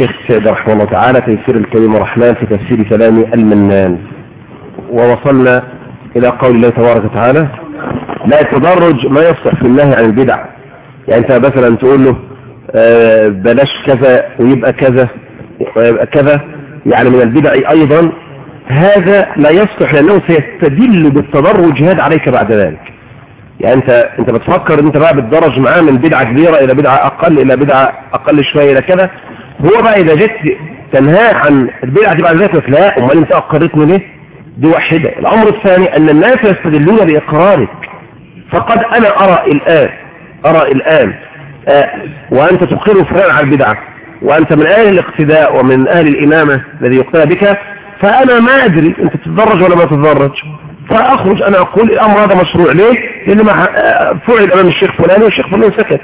الشيخ سعد رحمه الله تعالى تيسير الكريم الرحمن في تفسير كلام المنان. ووصلنا إلى قول الله تبارك وتعالى لا التدرج ما يصلح في النهي عن البدع. يعني أنت مثلا تقول له آه، بلاش كذا ويبقى كذا ويبقى كذا. يعني من البدع أيضا. هذا لا يصلح لأنه سيستدل بالتدرج هذا عليك بعد ذلك. يعني أنت أنت بتفكر أنت بقى بتدرج معاه من بدعة كبيرة إلى بدعة أقل إلى بدعة أقل شوية إلى كذا. هو بقى إذا جيت تنهاه عن البدعة دي بعد ذلك لا أمال أنت اقرتني ليه؟ دي واحدة. الأمر الثاني أن الناس يستدلون بإقرارك. فقد أنا أرى الآن أرى الآن آه وأنت تقر فلان على البدعة وأنت من أهل الاقتداء ومن أهل الإمامة الذي يقتدى بك فأنا ما أدري أنت تتدرج ولا ما تتدرج. فأخرج أنا أقول الأمر هذا مشروع ليه؟ لأنه ما فعل أمام الشيخ فلان والشيخ فلان سكت.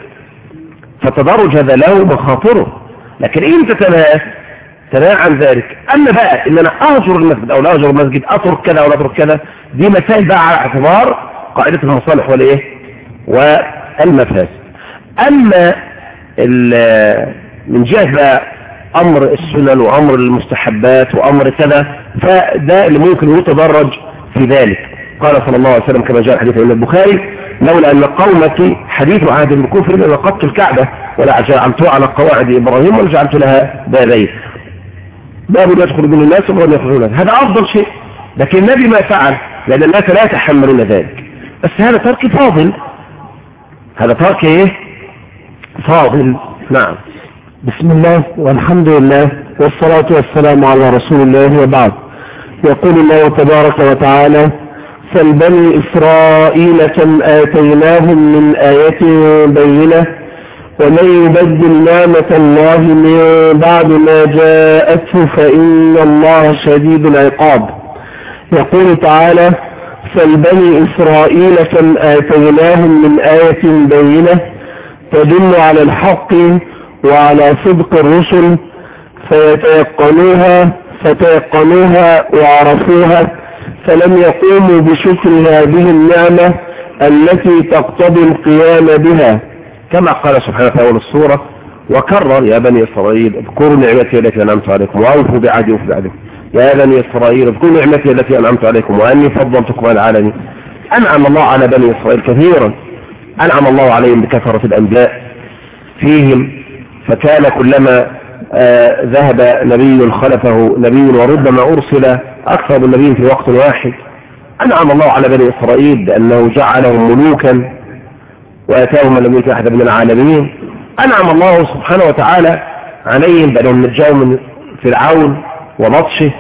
فالتدرج هذا له مخاطره. لكن إن تتناه تناه عن ذلك. أما بقى إن أنا أهجر المسجد أو لا أهجر المسجد أترك كذا أو لا أترك كذا دي مسائل بقى على اعتبار قاعدة المصالح والإيه والمفاسد. أما من جهة بقى أمر السنن وأمر المستحبات وأمر كذا فده اللي ممكن يتدرج في ذلك. قال صلى الله عليه وسلم كما جاء حديث عند البخاري لولا أن قومك حديث عهد بكفر لقدت الكعبة ولا جعلتها على قواعد إبراهيم ولا جعلت لها بابين. باب يدخل من الناس وباب يخرجون هذا أفضل شيء. لكن النبي ما فعل لأن الناس لا يتحملون ذلك. بس هذا ترك فاضل. هذا ترك إيه؟ فاضل. نعم. بسم الله والحمد لله والصلاة والسلام على رسول الله وبعد. يقول الله تبارك وتعالى فالبني إسرائيل كم آتيناهم من آية بينة ومن يبدل نعمة الله من بعد ما جاءته فإن الله شديد العقاب. يقول تعالى فالبني إسرائيل كم آتيناهم من آية بينة تدل على الحق وعلى صدق الرسل فيتيقنوها فتيقنوها وعرفوها. فلم يقوموا بشكر هذه النعمة التي تقتضي القيام بها. كما قال سبحانه في أول السورة وكرر يا بني إسرائيل اذكروا نعمتي التي أنعمت عليكم وأوفوا بعدي وفي بعدكم يا بني إسرائيل اذكروا نعمتي التي أنعمت عليكم وأني فضلتكم على العالمين. أنعم الله على بني إسرائيل كثيرا. أنعم الله عليهم بكثرة الأنبياء فيهم. فكان كلما آه ذهب نبي خلفه نبي وربما أرسل أكثر من نبي في وقت واحد أنعم الله على بني إسرائيل بأنه جعلهم ملوكا لم يؤت أحد من العالمين. أنعم الله سبحانه وتعالى عليهم بأنهم نجاوا من فرعون وبطشه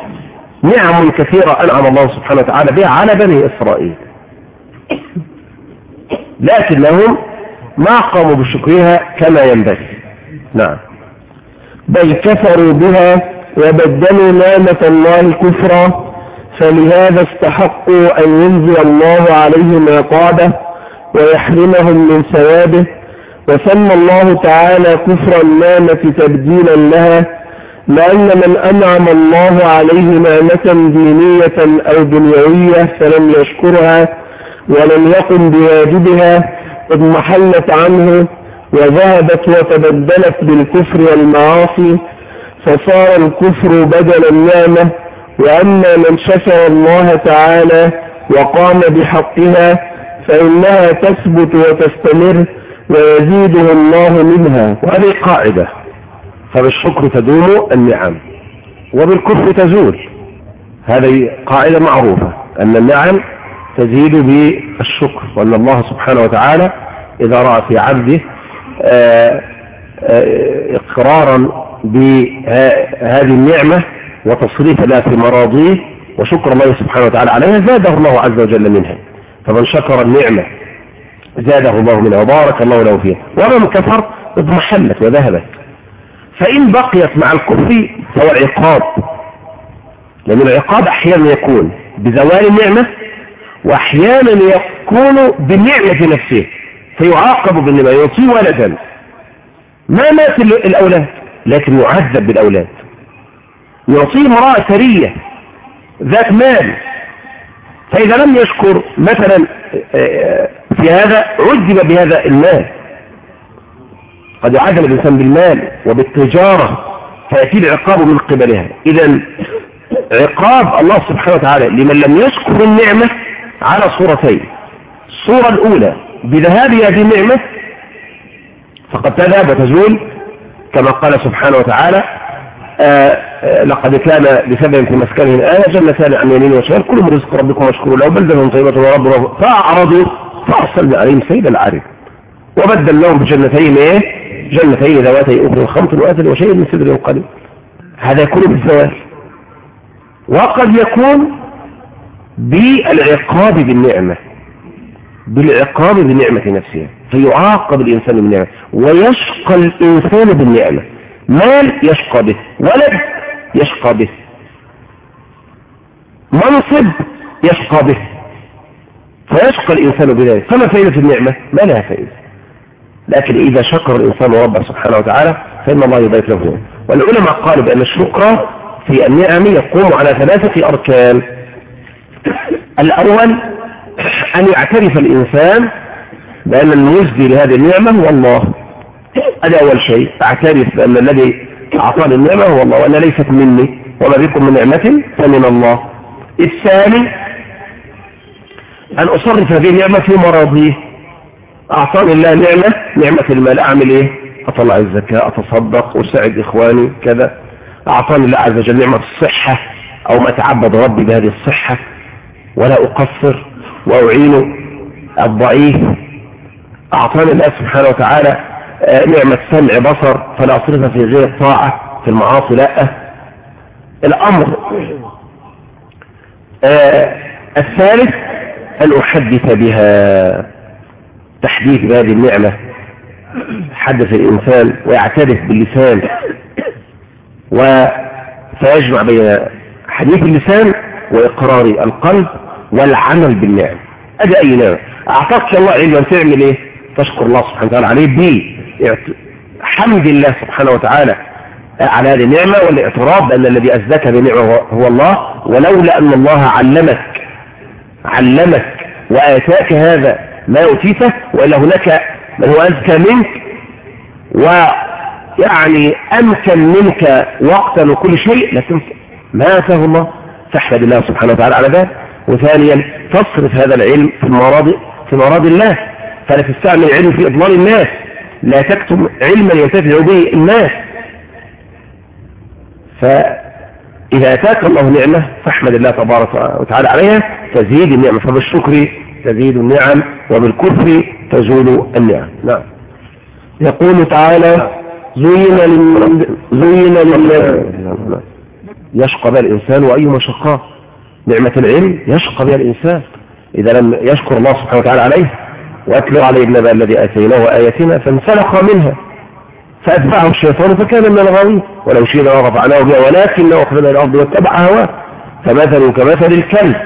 نعم كثيرة أنعم الله سبحانه وتعالى بها على بني إسرائيل. لكنهم ما قاموا بشكرها كما ينبغي. نعم. بل كفروا بها وبدلوا نعمة الله كفرا فلهذا استحقوا أن ينزل الله عليهم عقابه ويحرمهم من ثوابه وسمى الله تعالى كفر النعمة تبديلا لها لأن من أنعم الله عليه نعمة دينية أو دنيوية فلم يشكرها ولم يقم بواجبها اضمحلت عنه وذهبت وتبدلت بالكفر والمعاصي فصار الكفر بدل النعمة وأما من شكر الله تعالى وقام بحقها فإنها تثبت وتستمر ويزيده الله منها. وهذه قاعدة فبالشكر تدوم النعم وبالكفر تزول. هذه قاعدة معروفة أن النعم تزيد بالشكر وأن الله سبحانه وتعالى إذا رأى في عبده آآ آآ إقرارا بهذه النعمة وتصريف لها في مراضيه وشكر الله سبحانه وتعالى عليها زاده الله عز وجل منها. فمن شكر النعمة زاده الله منها وبارك الله له فيها. ومن كفر اضمحلت وذهبت. فإن بقيت مع الكفر فهو عقاب. لأن العقاب أحيانا يكون بزوال النعمة وأحيانا يكون بالنعمة نفسها فيعاقب بالنعمة يعطيه ولدا. ما مات الأولاد؟ لكن يعذب بالأولاد. يعطيه امرأة ثرية ذات مال. فإذا لم يشكر مثلا في هذا عذب بهذا المال. قد يعذب الإنسان بالمال وبالتجارة فيأتي العقاب من قبلها. إذا عقاب الله سبحانه وتعالى لمن لم يشكر النعمة على صورتين. الصورة الأولى بذهاب هذه النعمة فقد تذهب وتزول كما قال سبحانه وتعالى آآ آآ لقد كان لسبب في مسكنه آية جنتان عن يمين وشمال كل من رزق ربكم واشكروا له بلدة طيبة ورب فأعرضوا فأرسلنا عليهم سيد العارف وبدل لهم بجنتين إيه؟ جنتين ذواتي أخر خمط وأثل وشيء من سدر قليل. هذا يكون بالزوال وقد يكون بالعقاب بالنعمة. بالعقاب بالنعمة نفسها فيعاقب الإنسان بالنعمة ويشقى الإنسان بالنعمة. مال يشقى به ولد يشقى به. منصب يشقى به. فيشقى الإنسان بذلك. فما فائدة النعمة؟ ما لها فائدة. لكن إذا شكر الإنسان ربه سبحانه وتعالى فإن الله يضيف له والعلماء قالوا بأن الشكر في النعم يقوم على ثلاثة أركان. الأول أن يعترف الإنسان بأن المجدي لهذه النعمة هو الله. هذا أول شيء. أعترف بأن الذي أعطاني النعمة هو الله وأن ليست مني وما بكم من نعمة فمن الله. الثاني أن أصرف هذه النعمة في مرضيه أعطاني الله نعمة نعمة المال. أعمل إيه؟ أطلع الزكاة أتصدق أساعد إخواني كذا. أعطاني الله عز وجل نعمة الصحة أو ما تعبد ربي بهذه الصحة. ولا أقصر. وأعين الضعيف. أعطاني الله سبحانه وتعالى نعمة سمع بصر فلا أصرفها في غير الطاعة في المعاصي لا. الأمر آه الثالث أن أحدث بها. تحديث بهذه النعمة. حدث الإنسان ويعترف باللسان. فيجمع بين حديث اللسان وإقرار القلب. والعمل بالنعم أدي أي نعمة أعطاك الله علما تعمل إيه؟ تشكر الله سبحانه وتعالى عليه بيه حمد الله سبحانه وتعالى على هذه النعمة والاعتراف بأن الذي أزدك بنعمة هو الله ولولا أن الله علمك علمك وآتاك هذا ما أوتيته وإلا هناك من هو أزكى منك ويعني أمكن منك وقتا وكل شيء لكن ما آتاه الله تحمد الله سبحانه وتعالى على ذلك. وثانيا تصرف هذا العلم في المراد في مراد الله. فلا تستعمل العلم في إضلال الناس. لا تكتم علما ينتفع به الناس. فإذا أتاك الله نعمة فاحمد الله تبارك وتعالى عليها. تزيد النعمة فبالشكر تزيد النعم وبالكفر تزول النعم. نعم. يقول تعالى زين لل... زين لله يشقى الإنسان وأي مشقاه نعمة العلم يشقى بها الإنسان إذا لم يشكر الله سبحانه وتعالى عليه وأتلو عليه النبأ الذي آتيناه آياتنا فانسلخ منها فأتبعه الشيطان فكان من الغاوين ولو شئنا لرفعناه بها ولكنه أخذ إلى الأرض واتبع هواه فمثل كمثل الكلب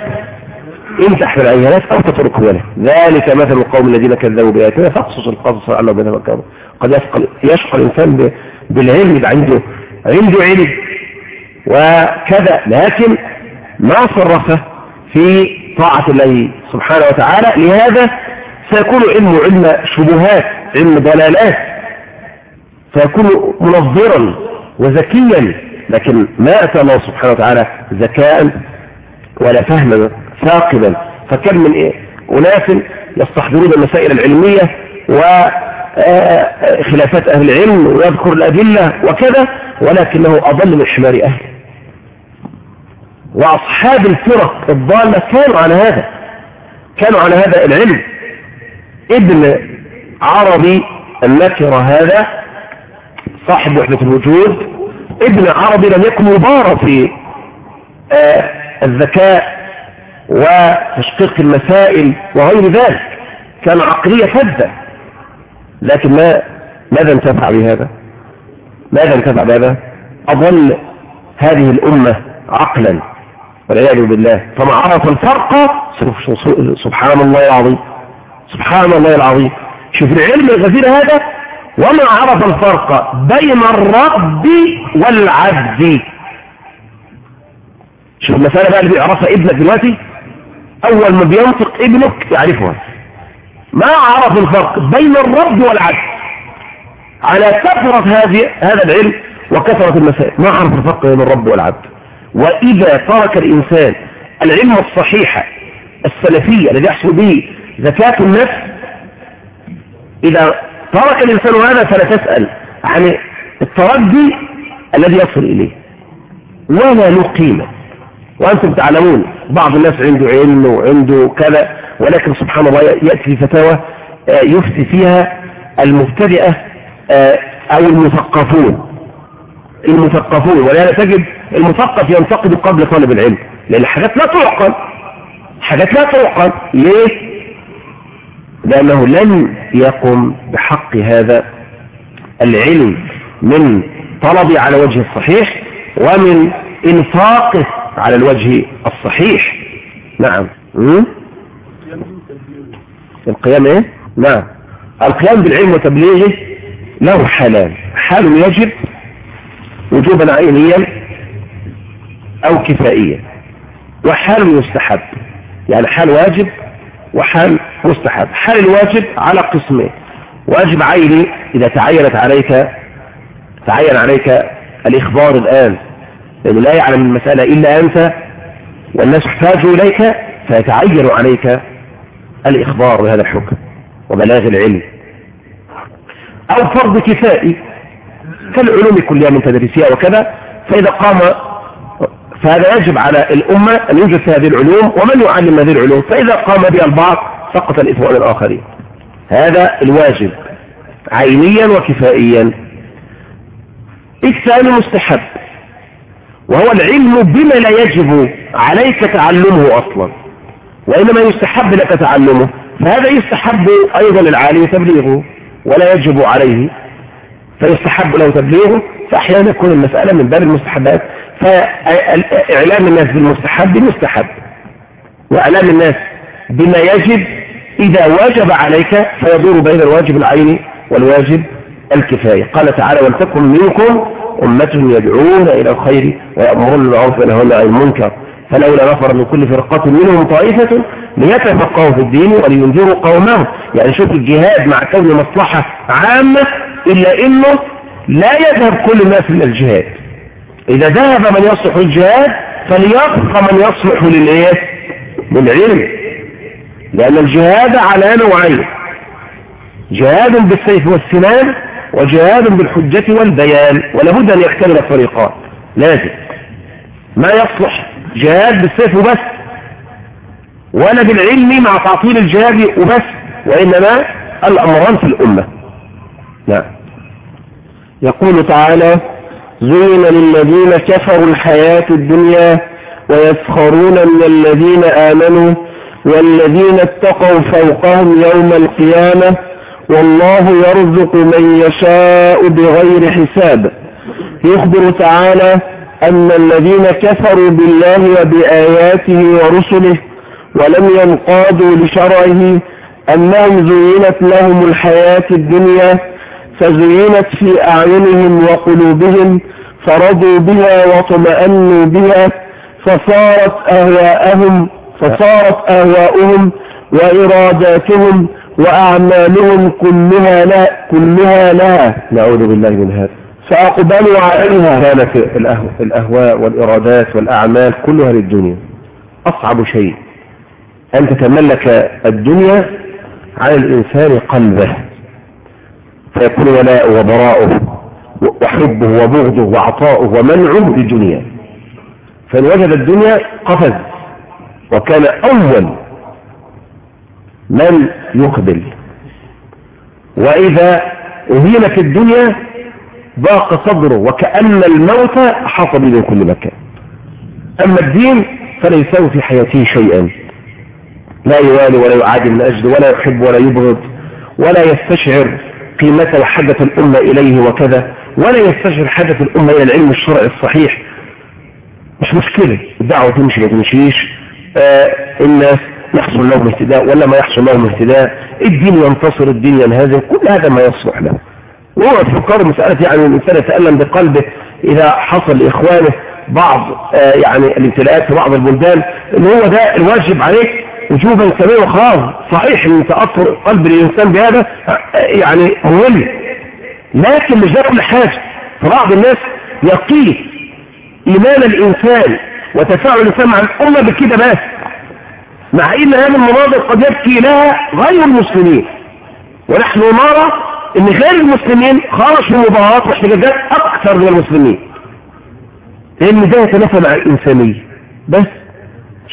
إن تحمل عينات أو تتركه له. ذلك مثل القوم الذين كذبوا بآياتنا فاقصص القصص لعلهم يتفكرون قد يشقى, الإنسان بالعلم عنده عنده علم. وكذا. لكن ما صرفه في طاعة الله سبحانه وتعالى. لهذا سيكون علم علم شبهات علم ضلالات. سيكون منظرا وذكيا لكن ما أتى الله سبحانه وتعالى ذكاء ولا فهما ثاقبا. فكم من إيه؟ أناس يستحضرون المسائل العلمية وخلافات أهل العلم ويذكر الأدلة وكذا ولكنه أضل من حمار أهله. وأصحاب الفرق الضالة كانوا على هذا كانوا على هذا العلم. ابن عربي النكرة هذا صاحب وحدة الوجود ابن عربي لم يكن مبارا في آه الذكاء وتشقيق المسائل وغير ذلك كان عقلية فذة. لكن ما ماذا انتفع بهذا؟ ماذا انتفع بهذا؟ أظل هذه الأمة عقلا. والعياذ بالله. فما عرف الفرق؟ سبحان الله العظيم. سبحان الله العظيم. شوف العلم الغزير هذا وما عرف الفرق بين الرب والعبد. شوف المسألة بقى اللي بيعرفها ابنك دلوقتي. أول ما بينطق ابنك يعرفها. ما عرف الفرق بين الرب والعبد. على كثرة هذه هذا العلم وكثرة المسائل. ما عرف الفرق بين الرب والعبد. وإذا ترك الإنسان العلم الصحيح السلفي الذي يحصل به زكاة النفس إذا ترك الإنسان هذا فلا تسأل عن الترجي الذي يصل إليه. ولا له قيمة. وأنتم تعلمون بعض الناس عنده علم وعنده كذا ولكن سبحان الله يأتي فتاوى يفتي فيها المبتدئة أو المثقفون. المثقفون. ولهذا تجد المثقف ينتقد قبل طالب العلم لأن حاجات لا تعقل. حاجات لا تعقل. ليه؟ لأنه لن يقم بحق هذا العلم من طلبي على وجه الصحيح ومن انفاقه على الوجه الصحيح. نعم? القيام إيه؟ نعم. القيام بالعلم وتبليغه له حالان حال يجب وجوبا عينيا أو كفائيا وحال يستحب. يعني حال واجب وحال مستحب. حال الواجب على قسمين. واجب عيني إذا تعينت عليك تعين عليك الإخبار الآن. لأنه لا يعلم المسألة إلا أنت والناس احتاجوا إليك فيتعين عليك الإخبار بهذا الحكم وبلاغ العلم. أو فرض كفائي. كالعلوم كلها من تدريسها وكذا. فإذا قام فهذا يجب على الأمة أن يوجد في هذه العلوم ومن يعلم هذه العلوم فإذا قام بها البعض سقط الإثم عن الآخرين هذا الواجب عينيا وكفائيا. الثاني مستحب وهو العلم بما لا يجب عليك تعلمه أصلا وإنما يستحب لك تعلمه. فهذا يستحب أيضا للعالم تبليغه ولا يجب عليه فيستحب له تبليغه. فأحيانا يكون المسألة من باب المستحبات. فإعلام الناس بالمستحب مستحب وإعلام الناس بما يجب إذا واجب عليك فيدور بين الواجب العيني والواجب الكفاية. قال تعالى ولتكن منكم أمة يدعون إلى الخير ويأمرون بالمعروف وينهون عن المنكر فلولا نفر من كل فرقة منهم طائفة ليتفقهوا في الدين ولينذروا قومهم يعني شوف الجهاد مع كون مصلحة عامة إلا إنه لا يذهب كل الناس إلى الجهاد. إذا ذهب من يصلح للجهاد فليبقى من يصلح للإيه؟ للعلم. لأن الجهاد على نوعين. جهاد بالسيف والسنان وجهاد بالحجة والبيان. ولابد أن يكتمل الطريقان. لازم. ما يصلح جهاد بالسيف وبس. ولا بالعلم مع تعطيل الجهاد وبس. وإنما الأمران في الأمة. نعم. يقول تعالى زين للذين كفروا الحياة الدنيا ويسخرون من الذين آمنوا والذين اتقوا فوقهم يوم القيامة والله يرزق من يشاء بغير حساب. يخبر تعالى أن الذين كفروا بالله وبآياته ورسله ولم ينقادوا لشرعه أنهم زينت لهم الحياة الدنيا فزينت في أعينهم وقلوبهم فرضوا بها واطمأنوا بها فصارت أهواءهم فصارت أهواؤهم وإراداتهم وأعمالهم كلها لا كلها لها نعوذ بالله من هذا. فأقبلوا عليها. كانت الأهواء والإرادات والأعمال كلها للدنيا. أصعب شيء أن تتملك الدنيا على الإنسان قلبه. فيكون ولاء وبراؤه وحبه وبغضه وعطاؤه ومنعه للدنيا. فإن وجد الدنيا قفز وكان أول من يقبل. وإذا أهينت الدنيا ضاق صدره وكأن الموت حاط به من كل مكان. أما الدين فلا يساوي في حياته شيئا. لا يوالي ولا يعادي من أجله ولا يحب ولا يبغض ولا يستشعر قيمة وحاجة الأمة إليه وكذا ولا يستشعر حاجة الأمة إلى العلم الشرعي الصحيح. مش مشكلة الدعوة تمشي ما تمشيش آه الناس يحصل لهم اهتداء ولا ما يحصل لهم اهتداء. الدين ينتصر الدين ينهزم كل هذا ما يصلح له. وهو تفكر مسألة يعني الإنسان يتألم بقلبه إذا حصل لإخوانه بعض آه يعني الابتلاءات في بعض البلدان إن هو ده الواجب عليك وجوبا كبيرا خاص صحيح إن تأثر قلب الإنسان بهذا يعني مهم. لكن مش ده كل حاجة فبعض الناس يقيس إيمان الإنسان وتفاعل الإنسان مع الأمة بكده بس مع إن هذه المناظر قد يبكي لها غير المسلمين. ونحن نرى إن غير المسلمين خرج في مظاهرات واحتجاجات أكثر من المسلمين. لأن ده يتنافى مع الإنسانية. بس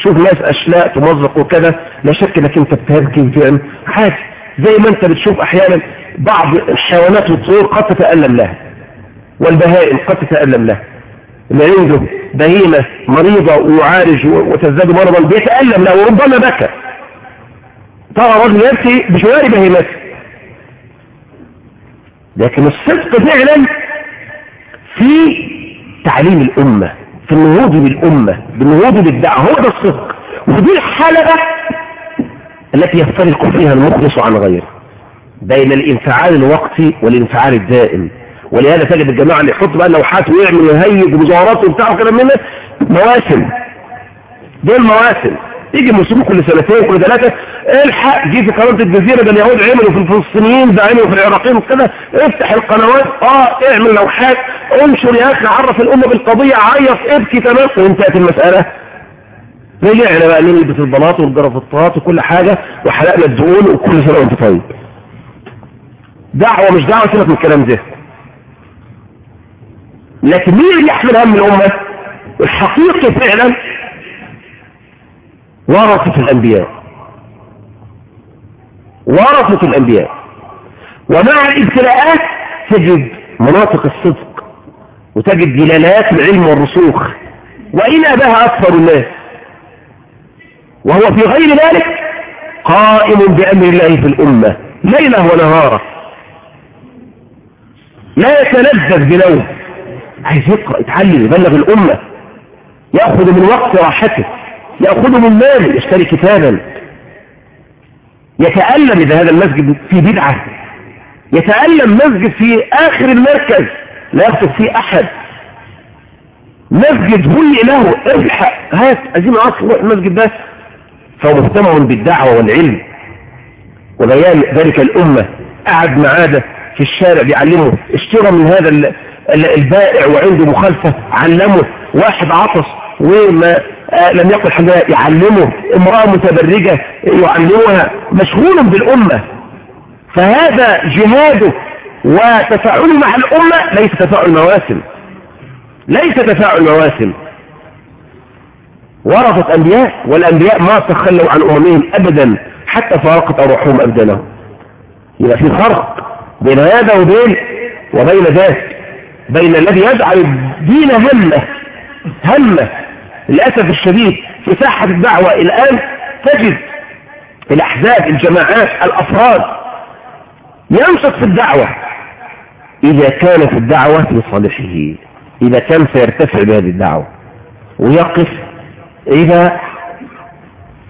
شوف ناس أشلاء تمزق وكذا لا شك إنك أنت بتبكي فعلا حاجة زي ما أنت بتشوف أحيانا بعض الحيوانات والطيور قد تتألم لها والبهائم قد تتألم لها. اللي عنده بهيمة مريضة ويعالج وتزداد مرضا بيتألم لها وربما بكى. ترى رجل يبكي بجوار بهيمته. لكن الصدق فعلا في تعليم الأمة. في النهوض بالأمة بالنهوض بالدعوة هو ده الصدق. ودي الحلقة التي يفترق فيها المخلص عن غيره بين الانفعال الوقتي والانفعال الدائم. ولهذا تجد الجماعة اللي يحط بقى لوحات ويعمل ويهيج ومظاهرات وبتاع وكلام من مواسم. دول مواسم. يجي المسلمين كل سنتين كل ثلاثة. الحق جي في قناة الجزيرة ده اليهود عملوا في الفلسطينيين ده عملوا في العراقيين وكذا. افتح القنوات. آه اعمل لوحات انشر يا أخي عرف الأمة بالقضية عيط ابكي تمام. وانتهت المسألة؟ رجعنا بقى نلبس البلاط والجرافطات وكل حاجة وحلقنا الدقون وكل سنة وأنت طيب. دعوة مش دعوة سيبك من الكلام ده. لكن مين اللي يحمل هم الأمة؟ الحقيقي فعلا ورثة الأنبياء. ورثة الأنبياء. ومع الابتلاءات تجد مناطق الصدق وتجد دلالات العلم والرسوخ وإن أباها أكثر الناس. وهو في غير ذلك قائم بأمر الله في الأمة ليلة ونهارا. لا يتلذذ بنوم. عايز يقرأ يتعلم يبلغ الأمة. يأخذ من وقت راحته. يأخذ من ماله يشتري كتابا. يتألم إذا هذا المسجد في بدعة. يتألم مسجد في آخر المركز لا يكتب فيه أحد. مسجد هي له إلحق. هات أزيم أصل المسجد ده. فهو مهتم بالدعوة والعلم. وبيان ذلك الأمة. قعد معاده في الشارع بيعلمه. اشترى من هذا البائع وعنده مخالفة علمه. واحد عطس وما لم يقل حاجة يعلمه امرأة متبرجة يعلمها مشغول بالأمة. فهذا جهاده وتفاعله مع الأمة ليس تفاعل مواسم. ليس تفاعل مواسم. ورثة أنبياء والأنبياء ما تخلوا عن أممهم أبدا حتى فارقت أروحهم أبدانهم يبقى في فرق بين هذا وبين وبين ذاك بين الذي يجعل الدين همة همة. للأسف الشديد في ساحة الدعوة الآن تجد الأحزاب الجماعات الأفراد ينشط في الدعوة. إذا كانت الدعوة لصالحه إذا كان سيرتفع بهذه الدعوة ويقف إذا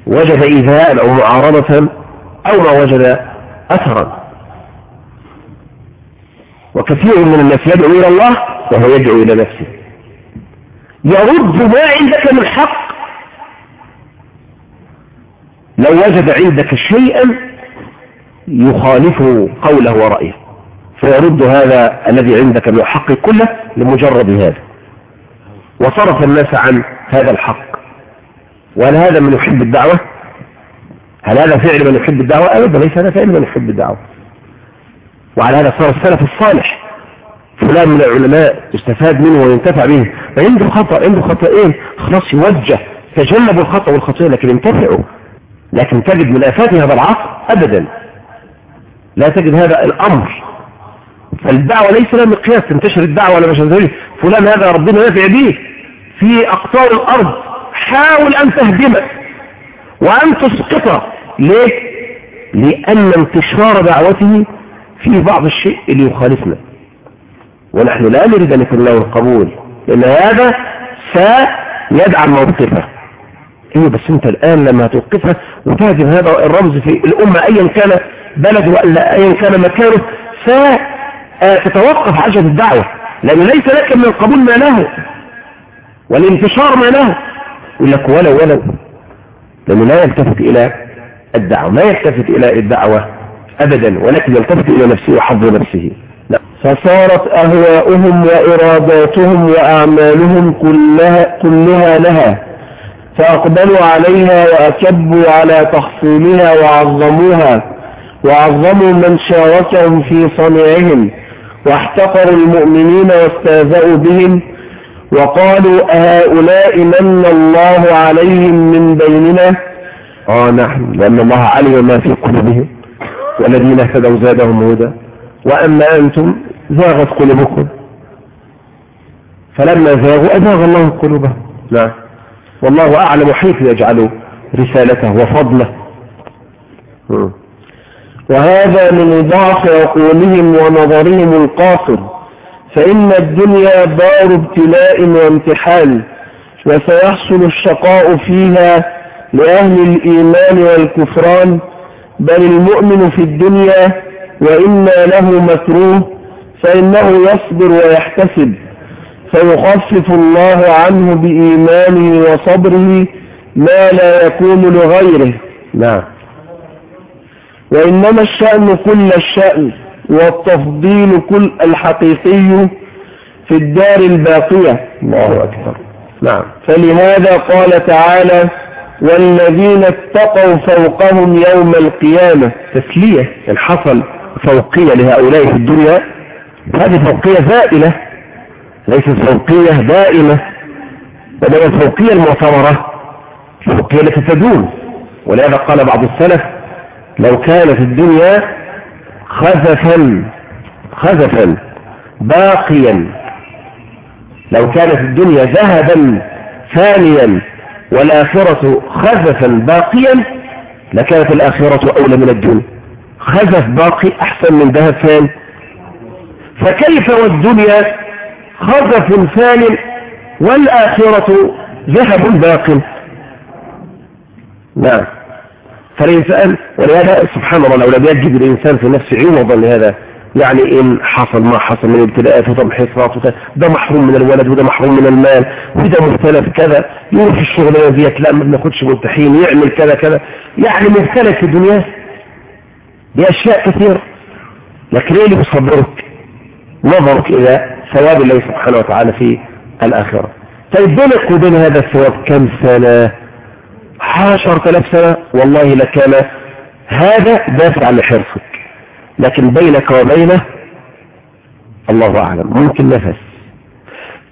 وجد إيذاء أو معارضة أو ما وجد أثرا. وكثير من الناس يدعو إلى الله وهو يدعو إلى نفسه. يرد ما عندك من حق. لو وجد عندك شيئا يخالفه قوله ورأيه فيرد هذا الذي عندك من الحق كله لمجرد هذا. وصرف الناس عن هذا الحق. وهل هذا من يحب الدعوة؟ هل هذا فعل من يحب الدعوة؟ أبدا ليس هذا فعل من يحب الدعوة. وعلى هذا صار السلف الصالح. فلان من العلماء يستفاد منه وينتفع به. فعنده خطأ عنده خطأين خلاص يوجه تجنبوا الخطأ والخطيئة لكن انتفعوا. لكن تجد من آفات هذا العصر أبدا. لا تجد هذا الأمر. فالدعوة ليس لها مقياس تنتشر الدعوة ولا مش فلان هذا ربنا ينفع به. في أقطار الأرض حاول أن تهدمه وأن تسقطه. ليه؟ لأن انتشار دعوته في بعض الشيء اللي يخالفنا. ونحن لا نريد أن يكون له القبول لأن هذا سيدعم موقفه إيه بس أنت الآن لما توقفها وتهدم هذا الرمز في الأمة أيا كان بلد ولا أيا كان مكانه ستتوقف عجل الدعوة لأنه ليس لك من القبول ما له والانتشار ما له يقول لك ولو ولو لأنه لا يلتفت إلى الدعوة ما يلتفت إلى الدعوة أبدا ولكن يلتفت إلى نفسه وحظ نفسه. فصارت أهواؤهم وإراداتهم وأعمالهم كلها, كلها لها فأقبلوا عليها وأكبوا على تحصيلها وعظموها وعظموا من شاركهم في صنيعهم واحتقروا المؤمنين واستهزأوا بهم وقالوا أهؤلاء من الله عليهم من بيننا؟ آه نعم لأن الله علم ما في قلوبهم والذين اهتدوا زادهم هدى وأما أنتم؟ زاغت قلوبكم. فلما زاغوا أزاغ الله قلوبهم. نعم والله أعلم حيث يجعل رسالته وفضله. م. وهذا من ضعف عقولهم ونظرهم القاصر فإن الدنيا دار ابتلاء وامتحان وسيحصل الشقاء فيها لأهل الإيمان والكفران. بل المؤمن في الدنيا وإما له مكروه فإنه يصبر ويحتسب فيخفف الله عنه بإيمانه وصبره ما لا يكون لغيره. نعم. وإنما الشأن كل الشأن والتفضيل كل الحقيقي في الدار الباقية. الله أكبر. نعم. فلهذا قال تعالى والذين اتقوا فوقهم يوم القيامة. تسلية إن حصل فوقية لهؤلاء في الدنيا. هذه فوقية زائلة ليست فوقية دائمة وإنما الفوقية المعتبرة الفوقية التي تدوم. ولهذا قال بعض السلف لو كانت الدنيا خزفا خزفا باقيا لو كانت الدنيا ذهبا ثانيا والآخرة خزفا باقيا لكانت الآخرة أولى من الدنيا. خزف باقي أحسن من ذهب ثاني. فكيف والدنيا خزف ثاني والآخرة ذهب باق؟ نعم. فالإنسان ولهذا سبحان الله لو لم يجد الإنسان في نفسه عوضا لهذا يعني إن حصل ما حصل من ابتلاءات وتمحيصات ده محروم من الولد وده محروم من المال وده مختلف كذا يروح الشغلانه ديت لا ما بناخدش ملتحين يعمل كذا كذا. يعني مختلف في الدنيا بأشياء كثيرة لكن إيه اللي بيصبرك نظرك إلى ثواب الله سبحانه وتعالى في الآخرة. طيب بينك وبين هذا الثواب كم سنة؟ عشرة آلاف سنة؟ والله لكان هذا دافع لحرصك لكن بينك وبينه الله أعلم. ممكن نفس.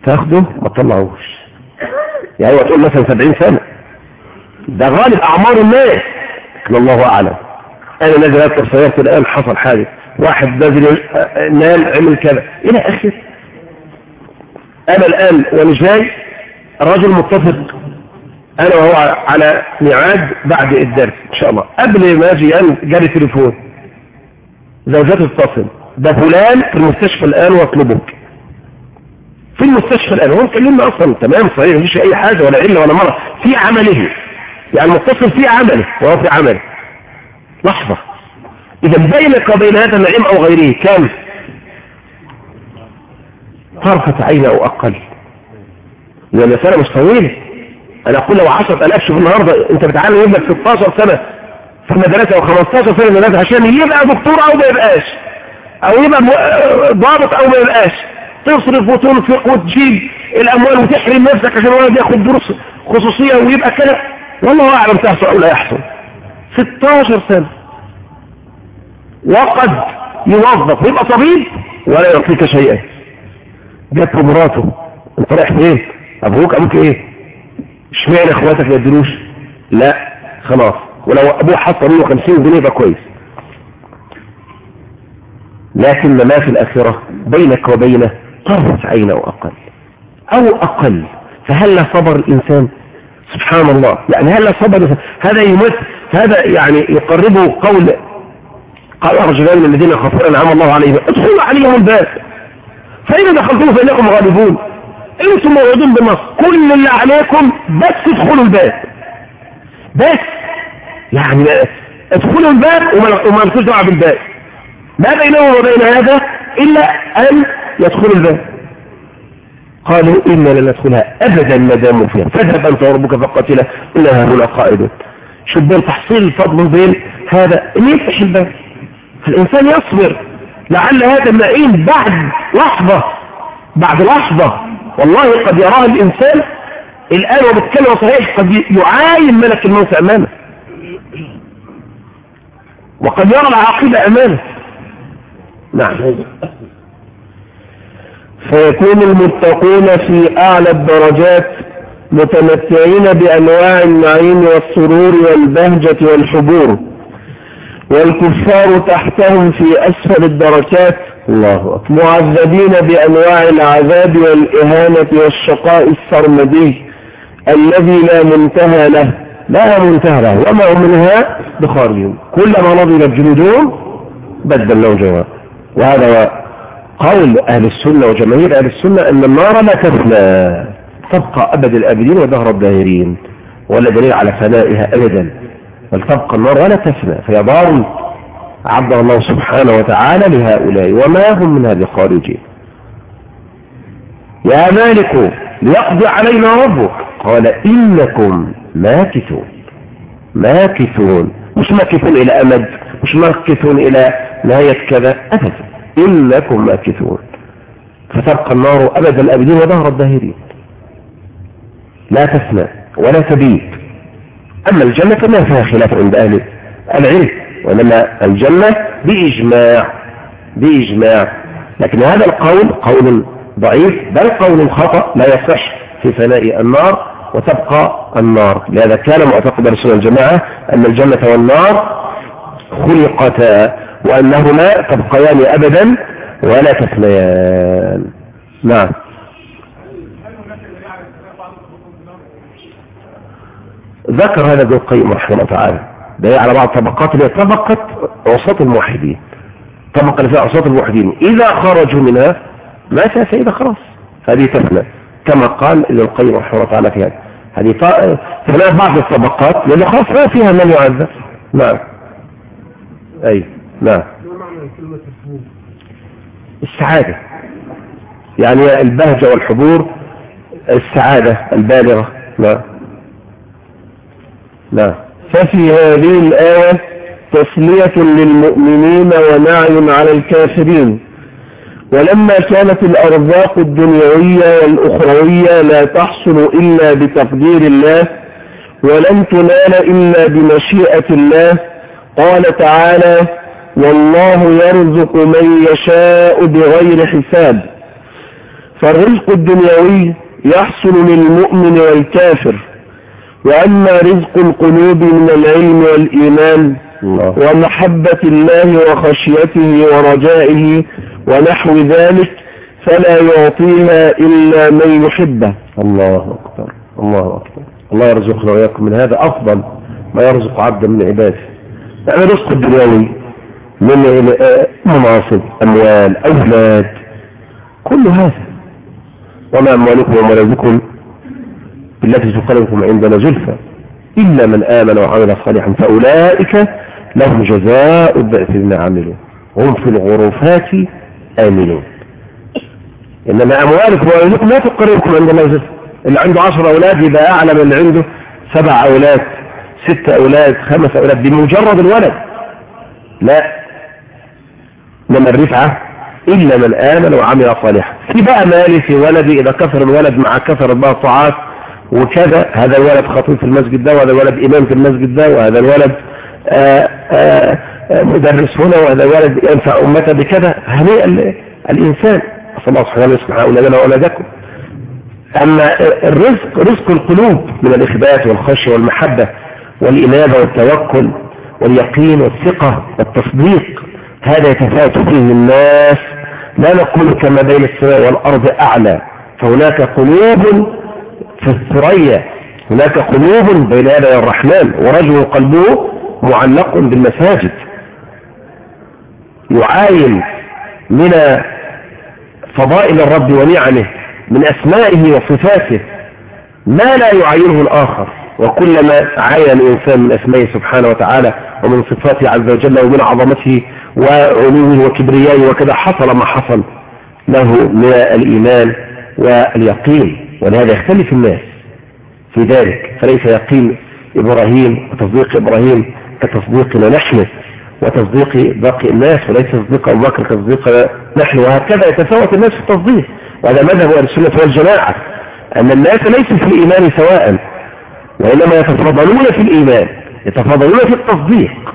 تاخده ما تطلعوش يعني هو تقول مثلا سبعين سنة. ده غالب أعمار الناس. لكن الله أعلم. أنا نازل أكتر سيارتي الآن حصل حاجة. واحد نازل نام عمل كذا. إلى آخر. أنا الآن وأنا جاي الرجل متفق. أنا وهو على ميعاد بعد الدرس إن شاء الله. قبل ما أجي أنا جالي تليفون. زوجته تتصل. ده فلان في المستشفى الآن واطلبك في المستشفى الآن. هو مكلمنا أصلا. تمام صحيح. مفيش أي حاجة ولا علة ولا مرض. في عمله. يعني المتصل في عمله. وهو في عمله. لحظة. إذا بينك وبين هذا النعيم أو غيره كم؟ طرفة عين أو أقل. لأن المسألة مش طويلة. أنا أقول لو 10000 شوف النهاردة أنت بتعلم ابنك 16 سنة في المدرسة أو 15 سنة في المدرسة عشان يبقى دكتور أو ما يبقاش. أو يبقى ضابط أو ما يبقاش. تصرف وتنفق وتجيب الأموال وتحرم نفسك عشان الولد ياخد دروس خصوصية ويبقى كده. والله أعلم تحصل أو لا يحصل. 16 سنة. وقد يوظف ويبقى طبيب ولا يعطيك شيئا. جت مراته انت رايح فين؟ أبوك؟ أبوك إيه؟ إشمعنى إخواتك ما يدلوش لا خلاص ولو ابوه حط منه 50 جنيه يبقى كويس. لكن ما في الآخرة؟ بينك وبينه طرفة عين أو أقل أو أقل. فهل صبر الإنسان؟ سبحان الله. يعني هل صبر هذا يمثل هذا يعني يقربه قول قال رجلان الذين يخافون أنعم الله عليهم ادخلوا عليهم الباب. فإذا دخلتم فإنكم غالبون. أنتم موعدون بالنصر كل اللي عليكم بس ادخلوا الباب. بس. يعني ادخلوا الباب وما لكوش دعوة بالباب. ما بينهم وبين هذا إلا أن يدخلوا الباب. قالوا إنا لن ندخلها أبدا ما داموا فيها. فاذهب أنت وربك فقاتلا إنها هنا قائد شوف بين تحصيل الفضل بين هذا اللي يفتح الباب فالإنسان يصبر لعل هذا النعيم بعد لحظة بعد لحظة. والله قد يراها الإنسان الآن وبتكلم صحيح قد يعاين ملك الموت أمامه. وقد يرى العاقبة أمامه. نعم. فيكون المتقون في أعلى الدرجات متمتعين بأنواع النعيم والسرور والبهجة والحبور. والكفار تحتهم في أسفل الدركات الله أكبر. معذبين بأنواع العذاب والإهانة والشقاء السرمدي الذي لا منتهى له. لا منتهى له. وما هم منها؟ بخارجهم كلما نضجت جلودهم بدل لهم جواب وهذا قول أهل السنة وجماهير أهل السنة أن النار لا تفنى. تبقى أبد الآبدين ودهر الداهرين. ولا دليل على فنائها أبدا. بل تبقى النار ولا تفنى فهي دار عبد الله سبحانه وتعالى لهؤلاء وما هم منها بخارجين يا مالك ليقضي علينا ربك. قال إنكم ماكثون. ماكثون. مش ماكثون إلى أمد مش ماكثون إلى نهاية كذا أبدا. إنكم ماكثون. فتبقى النار أبد الأبدين وظهر الداهرين لا تفنى ولا تبيد أما الجنة فما فيها خلاف عند أهل العلم وإنما الجنة بإجماع بإجماع. لكن هذا القول قول ضعيف بل قول خطأ لا يصح في فناء النار وتبقى النار. لهذا كان معتقد رسول الجماعة أن الجنة والنار خلقتا وأنهما تبقيان أبدا ولا تفنيان نعم. ذكر هذا ابن القيم رحمه الله تعالى ده على بعض الطبقات اللي هي طبقة عصاة الموحدين. طبقة اللي فيها عصاة الموحدين. إذا خرجوا منها ما فيها فإذا خلاص. هذه تفنى. كما قال ابن القيم رحمه الله تعالى في هذا. هذه فناء بعض الطبقات لأنه خلاص ما فيها من يعذب نعم. أي نعم. السعادة. يعني البهجة والحبور السعادة البالغة. نعم. نعم. ففي هذه الآية تسلية للمؤمنين ونعي على الكافرين. ولما كانت الأرزاق الدنيوية والأخروية لا تحصل إلا بتقدير الله ولن تنال إلا بمشيئة الله قال تعالى والله يرزق من يشاء بغير حساب فالرزق الدنيوي يحصل للمؤمن والكافر. وأما رزق القلوب من العلم والإيمان الله. ومحبة الله وخشيته ورجائه ونحو ذلك فلا يعطيها إلا من يحبه. الله أكبر. الله أكبر. الله يرزقنا وإياكم من هذا أفضل ما يرزق عبدا من عباده. يعني رزق الدنيوي من مناصب أموال أولاد كل هذا. وما أموالكم ومولادكم التي تقلبكم عندنا زلفى. إلا من آمن وعمل صالحا فأولئك لهم جزاء الضعف بما عملوا. هم في الغرفات آمنون. إنما أموالكم وأولادكم لا تقربكم عند الله زلفى. اللي عنده عشر أولاد يبقى أعلى من اللي عنده سبع أولاد ست أولاد خمس أولاد. بمجرد الولد. لا. إنما الرفعة إلا من آمن وعمل صالحا. في بقى مالي في ولدي إذا كفر الولد مع كفر بقى طاعات وكذا هذا الولد خطيب في المسجد ده وهذا الولد إمام في المسجد ده وهذا الولد آآ آآ مدرس هنا وهذا الولد ينفع أمته بكذا. هنيئا الإنسان الله سبحانه يسمع أولادنا وأولادكم. أما الرزق رزق القلوب من الإخبات والخشية والمحبة والإنابة والتوكل واليقين والثقة والتصديق هذا يتفاوت فيه الناس. لا نقول كما بين السماء والأرض أعلى فهناك قلوب في الثريا. هناك قلوب بين يدي الرحمن ورجل قلبه معلق بالمساجد. يعاين من فضائل الرب ونعمه من أسمائه وصفاته. ما لا يعاينه الآخر. وكلما عاين الإنسان من أسمائه سبحانه وتعالى ومن صفاته عز وجل ومن عظمته وعلوه وكبريائه وكذا حصل ما حصل له من الإيمان واليقين. ولهذا يختلف الناس في ذلك. فليس يقين إبراهيم وتصديق إبراهيم كتصديقنا نحن وتصديق باقي الناس وليس تصديق أبو بكر كتصديق نحن وهكذا يتفاوت الناس في التصديق. وهذا مذهب أهل السنة والجماعة أن الناس ليسوا في الإيمان سواء وإنما يتفاضلون في الإيمان يتفاضلون في التصديق.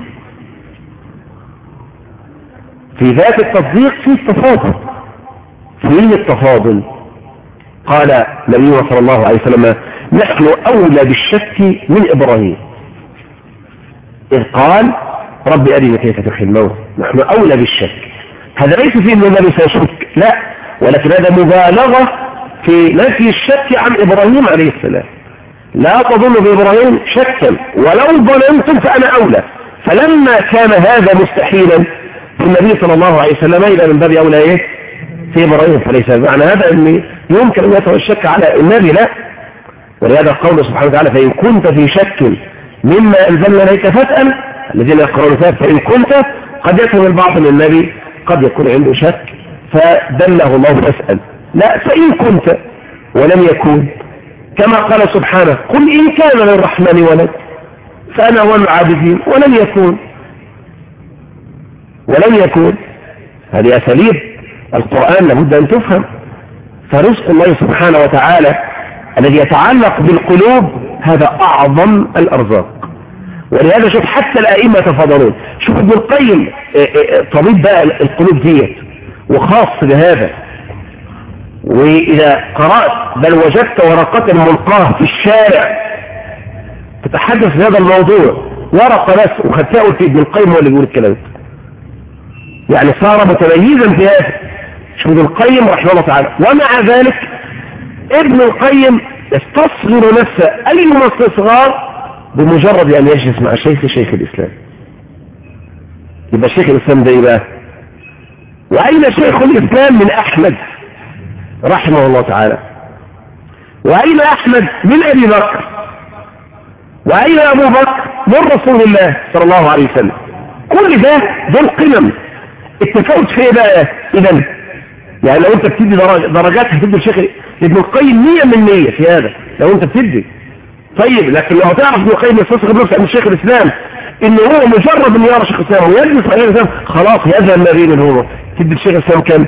في ذات التصديق فيه التفاضل فيه التفاضل. قال نبينا صلى الله عليه وسلم نحن أولى بالشك من إبراهيم. إذ قال رب أرني كيف تحيي الموت. نحن أولى بالشك. هذا ليس فيه أن النبي سيشك لا. ولكن هذا مبالغة في نفي الشك عن إبراهيم عليه السلام. لا تظن بإبراهيم شكا. ولو ظننتم فأنا أولى. فلما كان هذا مستحيلا النبي صلى الله عليه وسلم إذا من باب أولى إيه؟ في إبراهيم. فليس معنى هذا أن يمكن أن يتوى الشك على النبي لا. ولهذا قول سبحانه وتعالى فإن كنت في شك مما أنزلنا إليك فاسأل. الذين يقرؤون فات فإن كنت قد يكون البعض من النبي قد يكون عنده شك فدله الله فاسأل. لا فإن كنت ولم يكون كما قال سبحانه قل إن كان للرحمن ولد فأنا هو العابدين ولم يكون ولم يكون هذه أساليب. القرآن لابد أن تفهم. فرزق الله سبحانه وتعالى الذي يتعلق بالقلوب هذا أعظم الأرزاق. ولهذا شوف حتى الأئمة تفضلون. شوف ابن القيم طبيب بقى القلوب ديت وخاص بهذا. وإذا قرأت بل وجدت ورقة ملقاة في الشارع تتحدث في هذا الموضوع ورقة بس وخدتها قلت ابن القيم هو اللي بيقول الكلام. يعني صار متميزا في هذا. شوف ابن القيم رحمه الله تعالى. ومع ذلك ابن القيم يستصغر نفسه أي استصغار بمجرد أن يجلس مع شيخ شيخ الإسلام. يبقى شيخ الإسلام ده إيه بقى وأين شيخ الإسلام من أحمد رحمه الله تعالى؟ وأين أحمد من أبي بكر؟ وأين أبو بكر من رسول الله صلى الله عليه وسلم؟ كل ده دول قمم التفاوت في إيه بقى؟ اذا يعني لو انت بتدي درج درجات هتدي الشيخ ابن القيم 100 من 100 في هذا لو انت بتدي. طيب لكن لو تعرف ابن القيم يستصغر نفسه عن الشيخ الإسلام إن هو مجرد إن يرى شيخ الإسلام ويجلس مع الإسلام خلاص يذهب ما بين هو تدي الشيخ الإسلام كم؟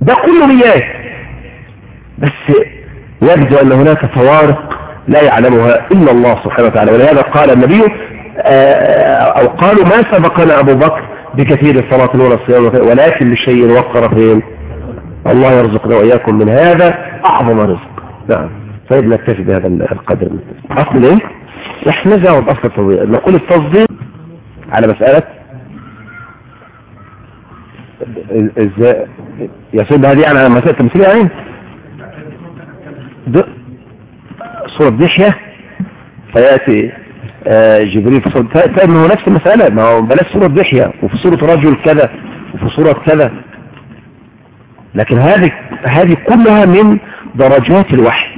ده كله مياه. بس يبدو أن هناك فوارق لا يعلمها إلا الله سبحانه وتعالى. ولهذا قال النبي أو قالوا ما سبقنا أبو بكر بكثير الصلاة الأولى الصيام ولكن لشيء وقر فين الله يرزقنا وإياكم من هذا أعظم رزق. نعم. طيب نكتفي بهذا القدر. أصل إيه؟ إحنا نجاوب أصل التوضيح. نقول التصديق على مسألة إزاي يسود هذه على مسألة تمثيل يعني صورة دحية فيأتي جبريل في صورة فإن هو نفس المسألة. ما هو بلاش صورة دحية وفي صورة رجل كذا وفي صورة كذا. لكن هذه هذه كلها من درجات الوحي.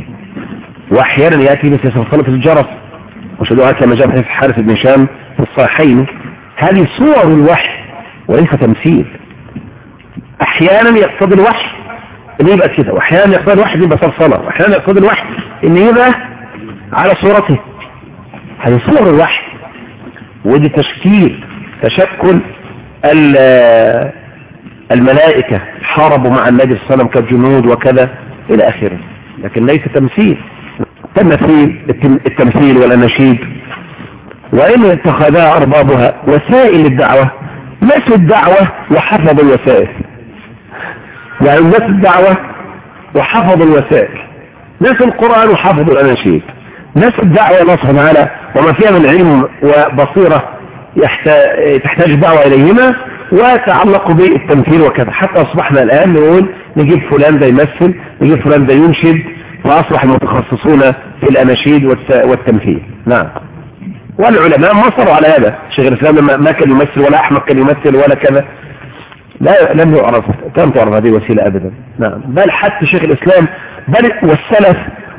واحيانا يأتي مثل صلصلة الجرس. وشدوها كما جاء في حارث بن هشام في الصحيحين. هذه صور الوحي وليس تمثيل. أحيانا يقتضي الوحي إن يبقى كده. واحيانا يقتضي الوحي يبقى صلصلة واحيانا يقتضي الوحي إن يبقى على صورته. هذه صور الوحي. ودي تشكيل تشكل الملائكة. حاربوا مع النبي صلى الله عليه وسلم كالجنود وكذا إلى آخره. لكن ليس تمثيل. التمثيل التمثيل والأناشيد. وإن اتخذها أربابها وسائل الدعوة ناس الدعوة وحفظوا الوسائل. يعني ناس الدعوة وحفظوا الوسائل. ناس القرآن وحفظوا الأناشيد. ناس الدعوة سبحانه وتعالى وما فيها من علم وبصيرة تحتاج الدعوة إليهما وتعلقوا بالتمثيل وكذا. حتى أصبحنا الآن نقول نجيب فلان ده يمثل نجيب فلان ده ينشد فأصبح المتخصصون في الأناشيد والتمثيل. نعم. والعلماء مصروا على هذا. شيخ الإسلام ما كان يمثل ولا أحمد كان يمثل ولا كذا. لا لم يعرف لم تعرف هذه وسيلة أبدا. نعم. بل حتى شيخ الإسلام بل والسلف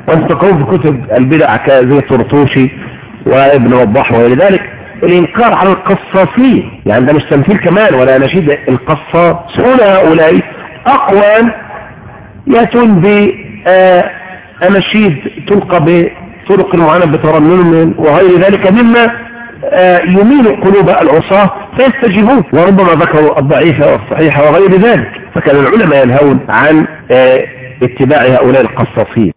وانت تقوم في كتب البدع زي الطرطوشي وابن وضاح وغير ذلك الإنكار على القصاصين. يعني ده مش تمثيل كمان ولا أناشيد القصاصون. هؤلاء أقوى يأتون بأناشيد تلقى بطرق معينة بترنم وغير ذلك مما آه، يميل قلوب العصاة فيستجيبون. وربما ذكروا الضعيف والصحيح وغير ذلك. فكان العلماء ينهون عن آه، اتباع هؤلاء القصاصين.